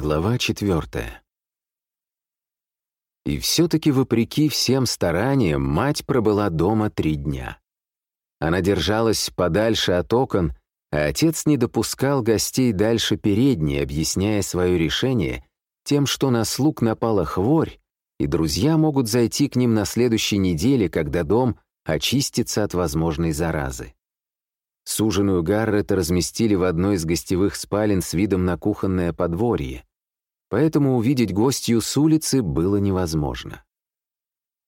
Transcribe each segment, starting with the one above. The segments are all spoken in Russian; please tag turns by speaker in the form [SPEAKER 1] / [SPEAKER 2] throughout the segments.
[SPEAKER 1] Глава четвертая. И все-таки, вопреки всем стараниям, мать пробыла дома три дня. Она держалась подальше от окон, а отец не допускал гостей дальше передней, объясняя свое решение тем, что на слуг напала хворь, и друзья могут зайти к ним на следующей неделе, когда дом очистится от возможной заразы. Суженую Гаррета разместили в одной из гостевых спален с видом на кухонное подворье, поэтому увидеть гостью с улицы было невозможно.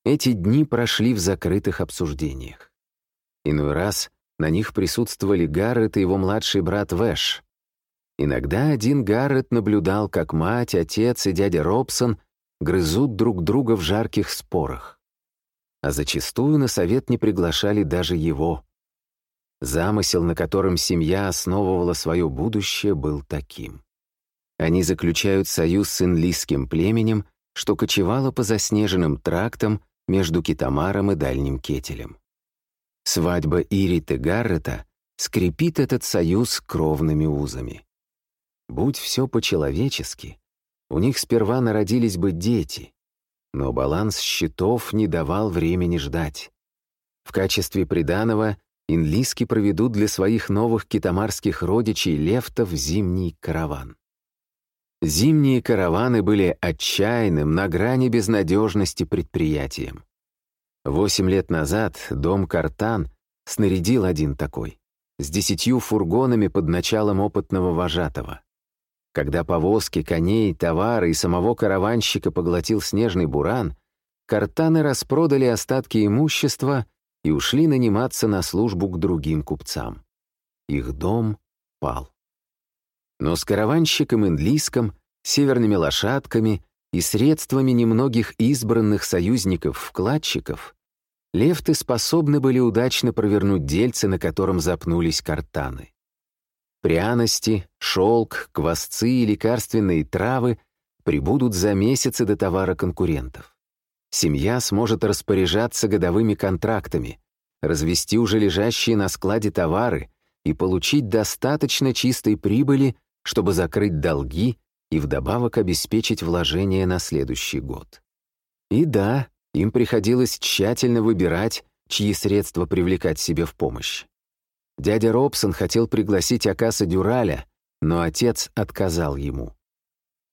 [SPEAKER 1] Эти дни прошли в закрытых обсуждениях. Иной раз на них присутствовали Гаррет и его младший брат Вэш. Иногда один Гаррет наблюдал, как мать, отец и дядя Робсон грызут друг друга в жарких спорах. А зачастую на совет не приглашали даже его. Замысел, на котором семья основывала свое будущее, был таким. Они заключают союз с инлийским племенем, что кочевало по заснеженным трактам между Китамаром и Дальним Кетелем. Свадьба Ирит и Гаррета скрепит этот союз кровными узами. Будь все по-человечески, у них сперва народились бы дети, но баланс счетов не давал времени ждать. В качестве приданого инлиски проведут для своих новых китамарских родичей лефтов зимний караван. Зимние караваны были отчаянным, на грани безнадежности предприятием. Восемь лет назад дом Картан снарядил один такой, с десятью фургонами под началом опытного вожатого. Когда повозки, коней, товары и самого караванщика поглотил снежный буран, Картаны распродали остатки имущества и ушли наниматься на службу к другим купцам. Их дом пал. Но с караванщиком Индлиском, северными лошадками и средствами немногих избранных союзников-вкладчиков лефты способны были удачно провернуть дельцы, на котором запнулись картаны. Пряности, шелк, квасцы и лекарственные травы прибудут за месяцы до товара конкурентов. Семья сможет распоряжаться годовыми контрактами, развести уже лежащие на складе товары и получить достаточно чистой прибыли, чтобы закрыть долги и вдобавок обеспечить вложения на следующий год. И да, им приходилось тщательно выбирать, чьи средства привлекать себе в помощь. Дядя Робсон хотел пригласить Акаса Дюраля, но отец отказал ему.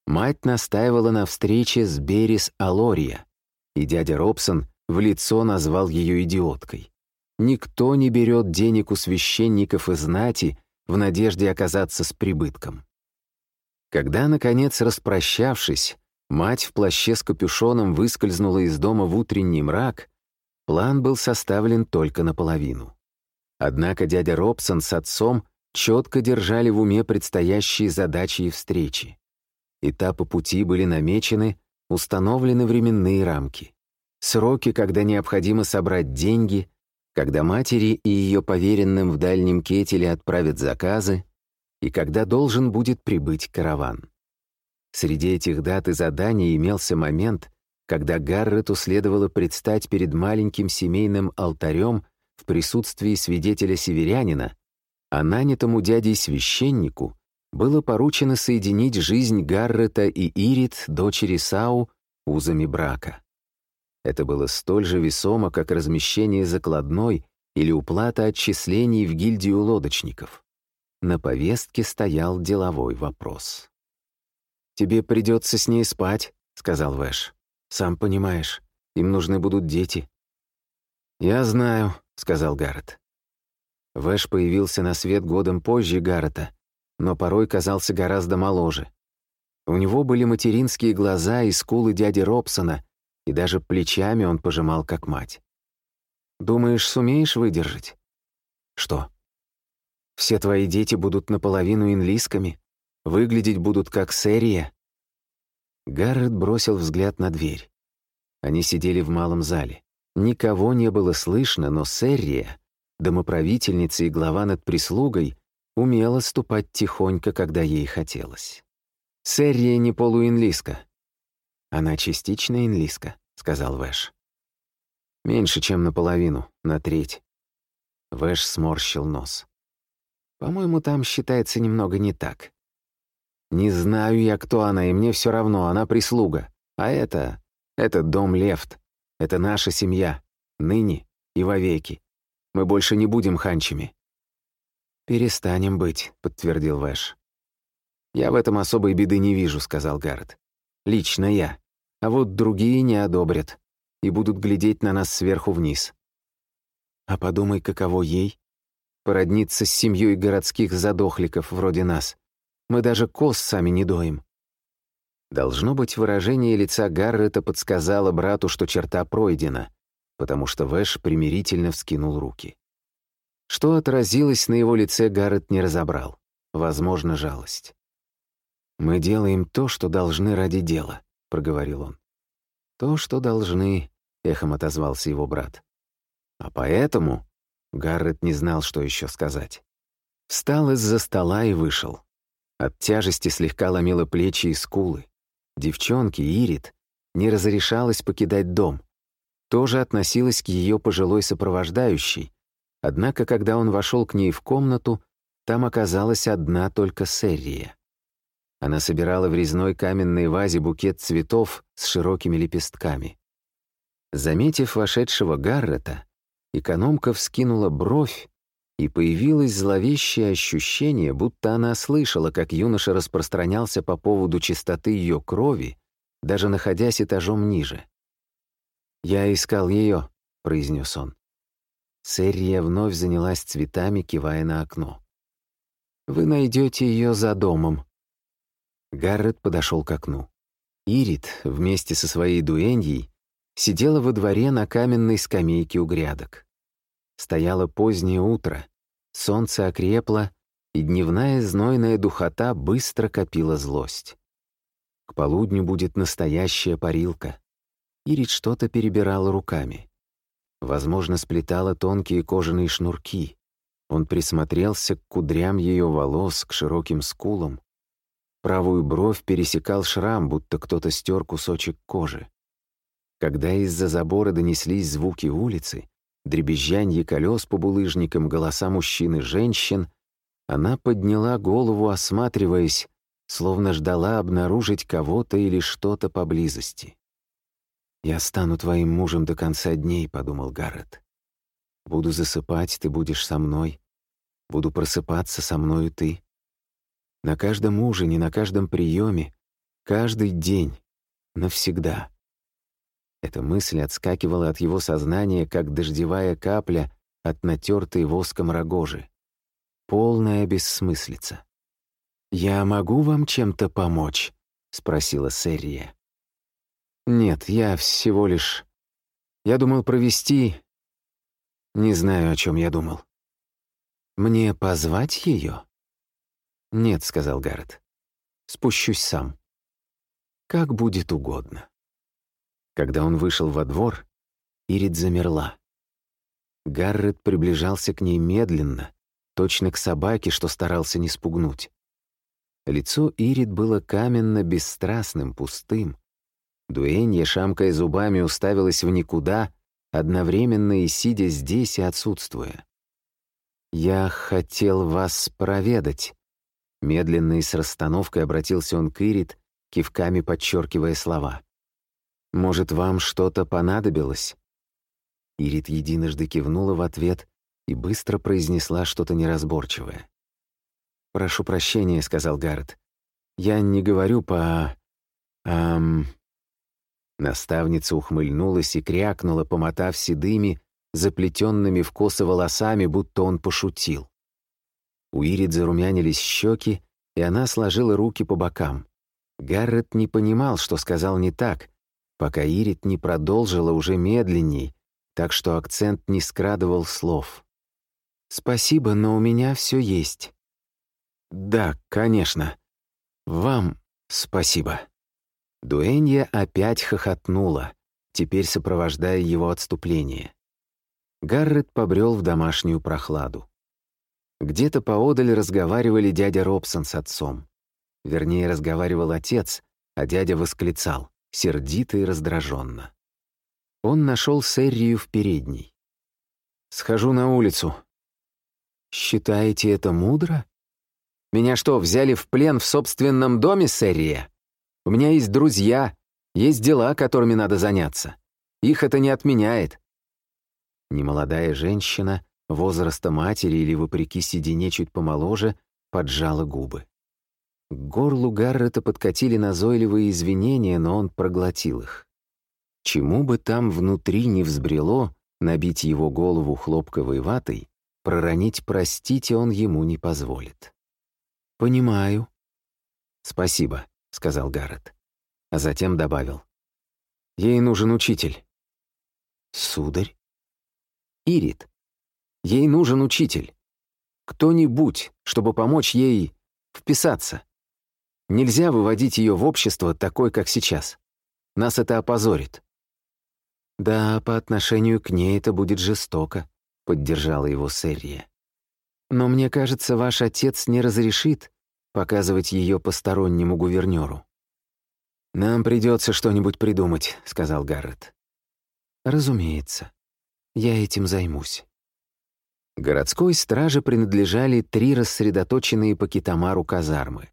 [SPEAKER 1] Мать настаивала на встрече с Берис Алория, и дядя Робсон в лицо назвал ее идиоткой. Никто не берет денег у священников и знати в надежде оказаться с прибытком. Когда, наконец, распрощавшись, мать в плаще с капюшоном выскользнула из дома в утренний мрак, план был составлен только наполовину. Однако дядя Робсон с отцом четко держали в уме предстоящие задачи и встречи. Этапы пути были намечены, Установлены временные рамки. Сроки, когда необходимо собрать деньги, когда матери и ее поверенным в дальнем кетеле отправят заказы, и когда должен будет прибыть караван. Среди этих дат и заданий имелся момент, когда Гаррету следовало предстать перед маленьким семейным алтарем в присутствии свидетеля-северянина, а нанятому дядей-священнику было поручено соединить жизнь Гаррета и Ирит, дочери Сау, узами брака. Это было столь же весомо, как размещение закладной или уплата отчислений в гильдию лодочников. На повестке стоял деловой вопрос. «Тебе придется с ней спать», — сказал Вэш. «Сам понимаешь, им нужны будут дети». «Я знаю», — сказал Гаррет. Вэш появился на свет годом позже Гаррета, но порой казался гораздо моложе. У него были материнские глаза и скулы дяди Робсона, и даже плечами он пожимал, как мать. «Думаешь, сумеешь выдержать?» «Что?» «Все твои дети будут наполовину инлисками, выглядеть будут как серия». Гаррет бросил взгляд на дверь. Они сидели в малом зале. Никого не было слышно, но Серрия, домоправительница и глава над прислугой, умела ступать тихонько, когда ей хотелось. Серрия не полуинлиска. Она частично инлиска, сказал Вэш. Меньше, чем наполовину, на треть. Вэш сморщил нос. По-моему, там считается немного не так. Не знаю я, кто она, и мне все равно, она прислуга. А это... это дом Лефт. Это наша семья. Ныне и вовеки. Мы больше не будем ханчами». «Перестанем быть», — подтвердил Вэш. «Я в этом особой беды не вижу», — сказал Гаррет. «Лично я. А вот другие не одобрят и будут глядеть на нас сверху вниз. А подумай, каково ей? Породниться с семьей городских задохликов вроде нас. Мы даже коз сами не доим. Должно быть, выражение лица Гаррета подсказало брату, что черта пройдена, потому что Вэш примирительно вскинул руки. Что отразилось на его лице, Гаррет не разобрал. Возможно, жалость. «Мы делаем то, что должны ради дела», — проговорил он. «То, что должны», — эхом отозвался его брат. А поэтому Гаррет не знал, что еще сказать. Встал из-за стола и вышел. От тяжести слегка ломило плечи и скулы. Девчонке, Ирит, не разрешалось покидать дом. Тоже относилась к ее пожилой сопровождающей. Однако, когда он вошел к ней в комнату, там оказалась одна только Серрия. Она собирала в резной каменной вазе букет цветов с широкими лепестками. Заметив вошедшего Гаррета, Экономка вскинула бровь, и появилось зловещее ощущение, будто она слышала, как юноша распространялся по поводу чистоты ее крови, даже находясь этажом ниже. «Я искал ее», — произнес он. Серия вновь занялась цветами, кивая на окно. «Вы найдете ее за домом». Гаррет подошел к окну. Ирит вместе со своей дуэньей сидела во дворе на каменной скамейке у грядок. Стояло позднее утро, солнце окрепло, и дневная знойная духота быстро копила злость. К полудню будет настоящая парилка. Ирит что-то перебирала руками. Возможно, сплетала тонкие кожаные шнурки. Он присмотрелся к кудрям ее волос, к широким скулам. Правую бровь пересекал шрам, будто кто-то стер кусочек кожи. Когда из-за забора донеслись звуки улицы, дребезжанье колес по булыжникам, голоса мужчин и женщин, она подняла голову, осматриваясь, словно ждала обнаружить кого-то или что-то поблизости. «Я стану твоим мужем до конца дней», — подумал Гаррет. «Буду засыпать, ты будешь со мной. Буду просыпаться со мною ты. На каждом ужине, на каждом приеме, каждый день, навсегда». Эта мысль отскакивала от его сознания, как дождевая капля от натертой воском рогожи. Полная бессмыслица. «Я могу вам чем-то помочь?» — спросила Серия. «Нет, я всего лишь... Я думал провести... Не знаю, о чем я думал. Мне позвать ее?» «Нет», — сказал Гаррет. «Спущусь сам. Как будет угодно». Когда он вышел во двор, Ирид замерла. Гаррет приближался к ней медленно, точно к собаке, что старался не спугнуть. Лицо Ирид было каменно-бесстрастным, пустым. Дуэнья, шамкая зубами, уставилась в никуда, одновременно и сидя здесь и отсутствуя. «Я хотел вас проведать», — медленно и с расстановкой обратился он к Ирид, кивками подчеркивая слова. Может, вам что-то понадобилось?» Ирит единожды кивнула в ответ и быстро произнесла что-то неразборчивое. «Прошу прощения», — сказал Гаррет. «Я не говорю по... Эм...» Наставница ухмыльнулась и крякнула, помотав седыми, заплетенными в косы волосами, будто он пошутил. У Ирид зарумянились щеки, и она сложила руки по бокам. Гаррет не понимал, что сказал не так, пока Ирит не продолжила уже медленней, так что акцент не скрадывал слов. «Спасибо, но у меня все есть». «Да, конечно. Вам спасибо». Дуэнья опять хохотнула, теперь сопровождая его отступление. Гаррет побрел в домашнюю прохладу. Где-то поодаль разговаривали дядя Робсон с отцом. Вернее, разговаривал отец, а дядя восклицал сердито и раздраженно. Он нашел Серрию в передней. «Схожу на улицу». «Считаете это мудро?» Меня что, взяли в плен в собственном доме, Сэрия? У меня есть друзья, есть дела, которыми надо заняться. Их это не отменяет». Немолодая женщина, возраста матери или, вопреки седине, чуть помоложе, поджала губы. К горлу Гаррета подкатили назойливые извинения, но он проглотил их. Чему бы там внутри не взбрело, набить его голову хлопковой ватой, проронить «простите» он ему не позволит. «Понимаю». «Спасибо», — сказал Гаррет, а затем добавил. «Ей нужен учитель». «Сударь?» «Ирит. Ей нужен учитель. Кто-нибудь, чтобы помочь ей вписаться. Нельзя выводить ее в общество такой, как сейчас. Нас это опозорит». «Да, по отношению к ней это будет жестоко», — поддержала его Серия. «Но мне кажется, ваш отец не разрешит показывать ее постороннему гувернеру». «Нам придется что-нибудь придумать», — сказал Гаррет. «Разумеется. Я этим займусь». Городской страже принадлежали три рассредоточенные по Китамару казармы.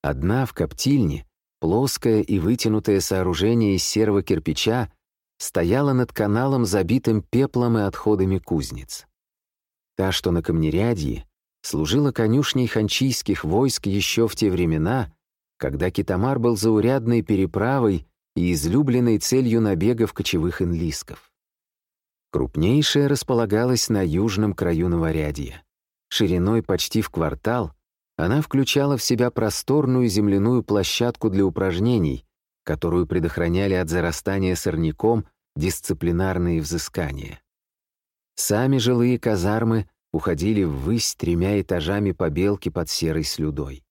[SPEAKER 1] Одна в коптильне, плоское и вытянутое сооружение из серого кирпича, стояла над каналом, забитым пеплом и отходами кузнец. Та, что на камнерядье, служила конюшней ханчийских войск еще в те времена, когда Китамар был заурядной переправой и излюбленной целью набегов кочевых инлисков. Крупнейшая располагалась на южном краю Новорядья. Шириной почти в квартал она включала в себя просторную земляную площадку для упражнений, которую предохраняли от зарастания сорняком дисциплинарные взыскания. Сами жилые казармы уходили ввысь тремя этажами побелки под серой слюдой.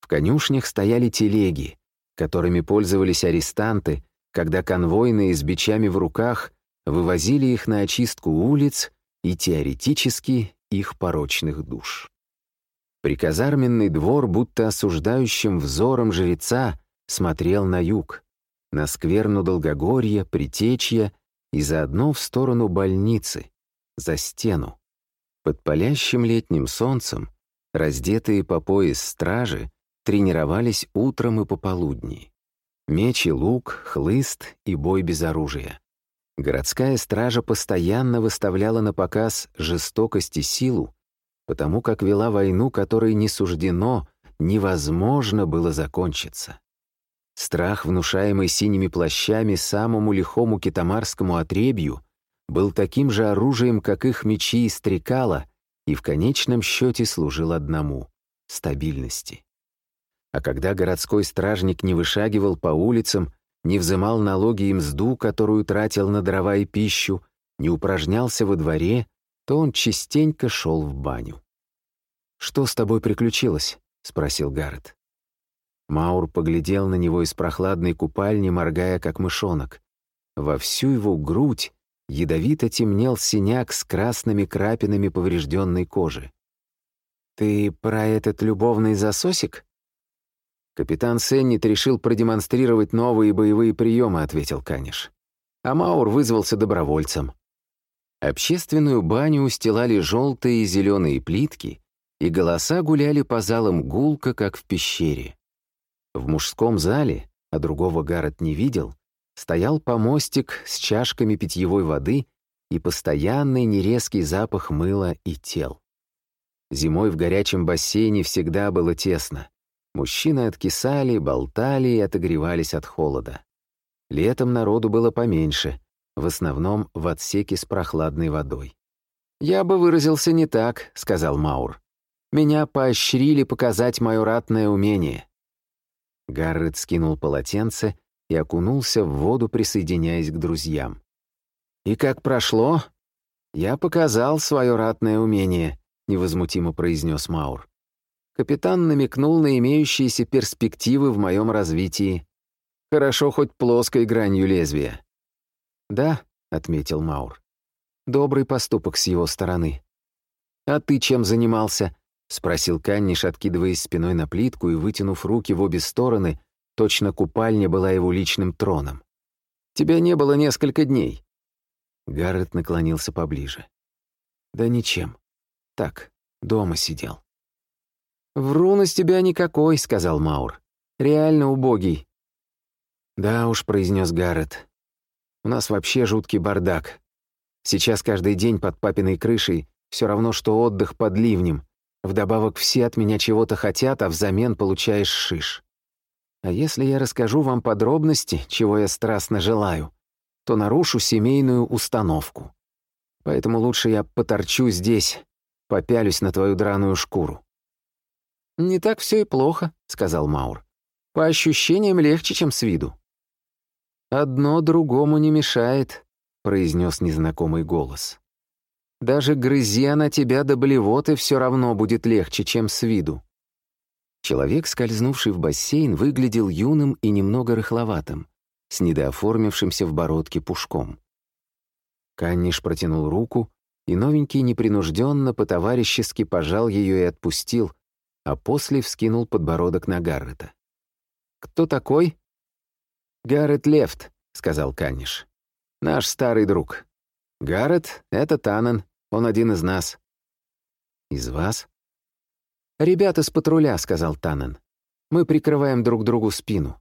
[SPEAKER 1] В конюшнях стояли телеги, которыми пользовались арестанты, когда конвойные с бичами в руках вывозили их на очистку улиц и теоретически их порочных душ. Приказарменный двор, будто осуждающим взором жреца, смотрел на юг, на скверну Долгогорья, Притечья и заодно в сторону больницы, за стену. Под палящим летним солнцем, раздетые по пояс стражи, тренировались утром и пополудни. Меч и лук, хлыст и бой без оружия. Городская стража постоянно выставляла на показ жестокость и силу, потому как вела войну, которой не суждено, невозможно было закончиться. Страх, внушаемый синими плащами самому лихому китамарскому отребью, был таким же оружием, как их мечи и стрекала, и в конечном счете служил одному — стабильности. А когда городской стражник не вышагивал по улицам, не взымал налоги и мзду, которую тратил на дрова и пищу, не упражнялся во дворе, то он частенько шел в баню. «Что с тобой приключилось?» — спросил Гаррет. Маур поглядел на него из прохладной купальни, моргая как мышонок. Во всю его грудь ядовито темнел синяк с красными крапинами поврежденной кожи. «Ты про этот любовный засосик?» «Капитан Сеннит решил продемонстрировать новые боевые приемы», — ответил Каниш. А Маур вызвался добровольцем. Общественную баню устилали желтые и зеленые плитки, и голоса гуляли по залам гулко, как в пещере. В мужском зале, а другого Гаррет не видел, стоял помостик с чашками питьевой воды и постоянный нерезкий запах мыла и тел. Зимой в горячем бассейне всегда было тесно. Мужчины откисали, болтали и отогревались от холода. Летом народу было поменьше, в основном в отсеке с прохладной водой. «Я бы выразился не так», — сказал Маур. «Меня поощрили показать мое ратное умение». Гаррет скинул полотенце и окунулся в воду, присоединяясь к друзьям. «И как прошло?» «Я показал свое ратное умение», — невозмутимо произнес Маур. Капитан намекнул на имеющиеся перспективы в моем развитии. Хорошо хоть плоской гранью лезвия. «Да», — отметил Маур. «Добрый поступок с его стороны». «А ты чем занимался?» — спросил Канниш, откидываясь спиной на плитку и вытянув руки в обе стороны, точно купальня была его личным троном. «Тебя не было несколько дней». Гаррет наклонился поближе. «Да ничем. Так, дома сидел». «Врун из тебя никакой», — сказал Маур. «Реально убогий». «Да уж», — произнес Гаррет. «У нас вообще жуткий бардак. Сейчас каждый день под папиной крышей все равно, что отдых под ливнем. Вдобавок все от меня чего-то хотят, а взамен получаешь шиш. А если я расскажу вам подробности, чего я страстно желаю, то нарушу семейную установку. Поэтому лучше я поторчу здесь, попялюсь на твою драную шкуру». «Не так все и плохо», — сказал Маур. «По ощущениям легче, чем с виду». «Одно другому не мешает», — произнес незнакомый голос. «Даже грызи она тебя до блевоты все равно будет легче, чем с виду». Человек, скользнувший в бассейн, выглядел юным и немного рыхловатым, с недооформившимся в бородке пушком. Канниш протянул руку, и новенький непринужденно по-товарищески пожал ее и отпустил, а после вскинул подбородок на Гаррета. «Кто такой?» «Гаррет Лефт», — сказал Канниш. «Наш старый друг. Гаррет — это Танан, он один из нас». «Из вас?» «Ребята с патруля», — сказал Танан. «Мы прикрываем друг другу спину».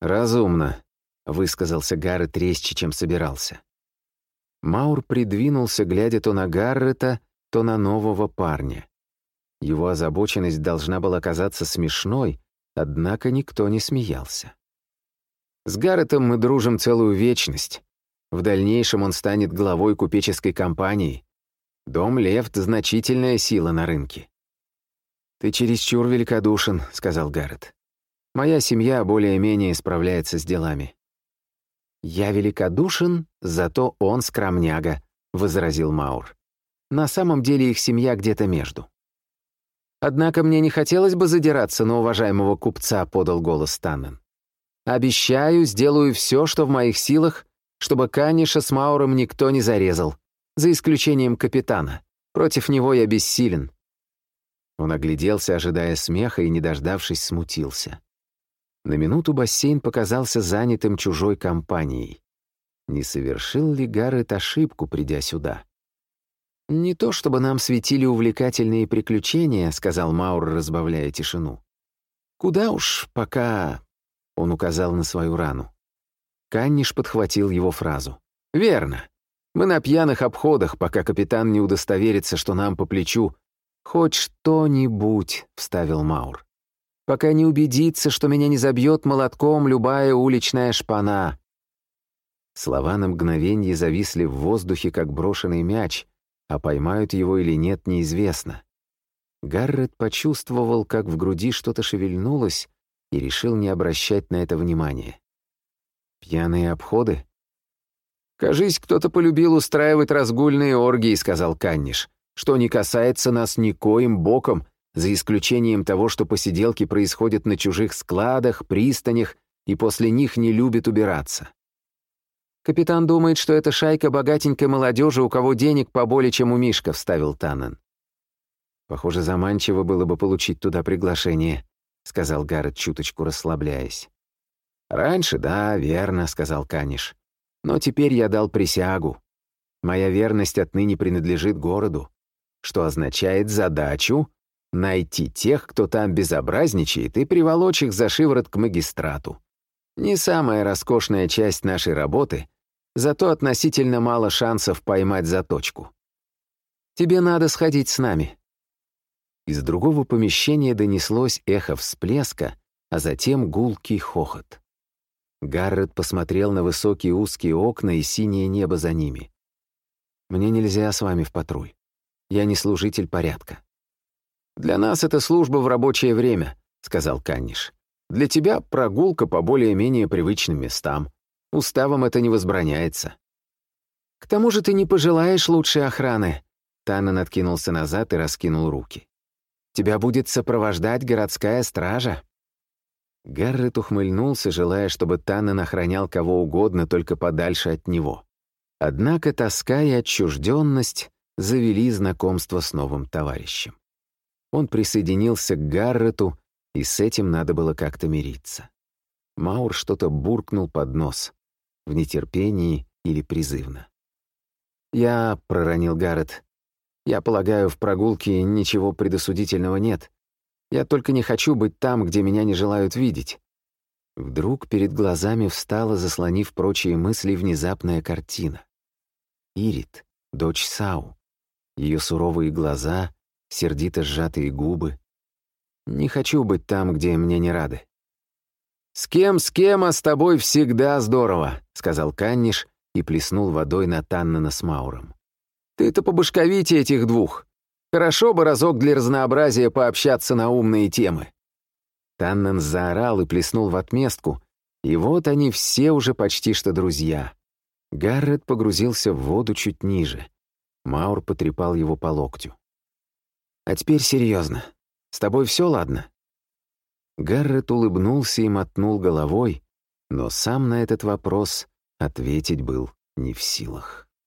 [SPEAKER 1] «Разумно», — высказался Гаррет резче, чем собирался. Маур придвинулся, глядя то на Гаррета, то на нового парня. Его озабоченность должна была казаться смешной, однако никто не смеялся. «С Гарретом мы дружим целую вечность. В дальнейшем он станет главой купеческой компании. Дом Лефт — значительная сила на рынке». «Ты чересчур великодушен», — сказал Гаррет. «Моя семья более-менее справляется с делами». «Я великодушен, зато он скромняга», — возразил Маур. «На самом деле их семья где-то между». «Однако мне не хотелось бы задираться на уважаемого купца», — подал голос Таннен. «Обещаю, сделаю все, что в моих силах, чтобы Каниша с Мауром никто не зарезал, за исключением капитана. Против него я бессилен». Он огляделся, ожидая смеха, и, не дождавшись, смутился. На минуту бассейн показался занятым чужой компанией. Не совершил ли Гаррет ошибку, придя сюда? «Не то чтобы нам светили увлекательные приключения», — сказал Маур, разбавляя тишину. «Куда уж, пока...» — он указал на свою рану. Канниш подхватил его фразу. «Верно. Мы на пьяных обходах, пока капитан не удостоверится, что нам по плечу...» «Хоть что-нибудь», — вставил Маур пока не убедится, что меня не забьет молотком любая уличная шпана». Слова на мгновение зависли в воздухе, как брошенный мяч, а поймают его или нет, неизвестно. Гаррет почувствовал, как в груди что-то шевельнулось, и решил не обращать на это внимания. «Пьяные обходы?» «Кажись, кто-то полюбил устраивать разгульные оргии», — сказал Канниш, «что не касается нас никоим боком, за исключением того, что посиделки происходят на чужих складах, пристанях, и после них не любят убираться. «Капитан думает, что это шайка богатенькой молодежи, у кого денег поболее, чем у Мишка», — вставил Таннен. «Похоже, заманчиво было бы получить туда приглашение», — сказал Гаррет, чуточку расслабляясь. «Раньше, да, верно», — сказал Каниш. «Но теперь я дал присягу. Моя верность отныне принадлежит городу, что означает задачу Найти тех, кто там безобразничает, и приволочь их за шиворот к магистрату. Не самая роскошная часть нашей работы, зато относительно мало шансов поймать заточку. Тебе надо сходить с нами». Из другого помещения донеслось эхо всплеска, а затем гулкий хохот. Гаррет посмотрел на высокие узкие окна и синее небо за ними. «Мне нельзя с вами в патруль. Я не служитель порядка». «Для нас это служба в рабочее время», — сказал Канниш. «Для тебя прогулка по более-менее привычным местам. Уставом это не возбраняется». «К тому же ты не пожелаешь лучшей охраны», — Таннен откинулся назад и раскинул руки. «Тебя будет сопровождать городская стража». Гаррет ухмыльнулся, желая, чтобы Таннен охранял кого угодно, только подальше от него. Однако тоска и отчужденность завели знакомство с новым товарищем. Он присоединился к Гаррету, и с этим надо было как-то мириться. Маур что-то буркнул под нос, в нетерпении или призывно. «Я», — проронил Гаррет, — «я полагаю, в прогулке ничего предосудительного нет, Я только не хочу быть там, где меня не желают видеть». Вдруг перед глазами встала, заслонив прочие мысли, внезапная картина. Ирит, дочь Сау. Ее суровые глаза, сердито сжатые губы. Не хочу быть там, где мне не рады. «С кем, с кем, а с тобой всегда здорово», — сказал Канниш и плеснул водой на Таннена с Мауром. «Ты-то побашковите этих двух. Хорошо бы разок для разнообразия пообщаться на умные темы». Таннен заорал и плеснул в отместку, и вот они все уже почти что друзья. Гаррет погрузился в воду чуть ниже. Маур потрепал его по локтю. «А теперь серьезно. С тобой все ладно?» Гаррет улыбнулся и мотнул головой, но сам на этот вопрос ответить был не в силах.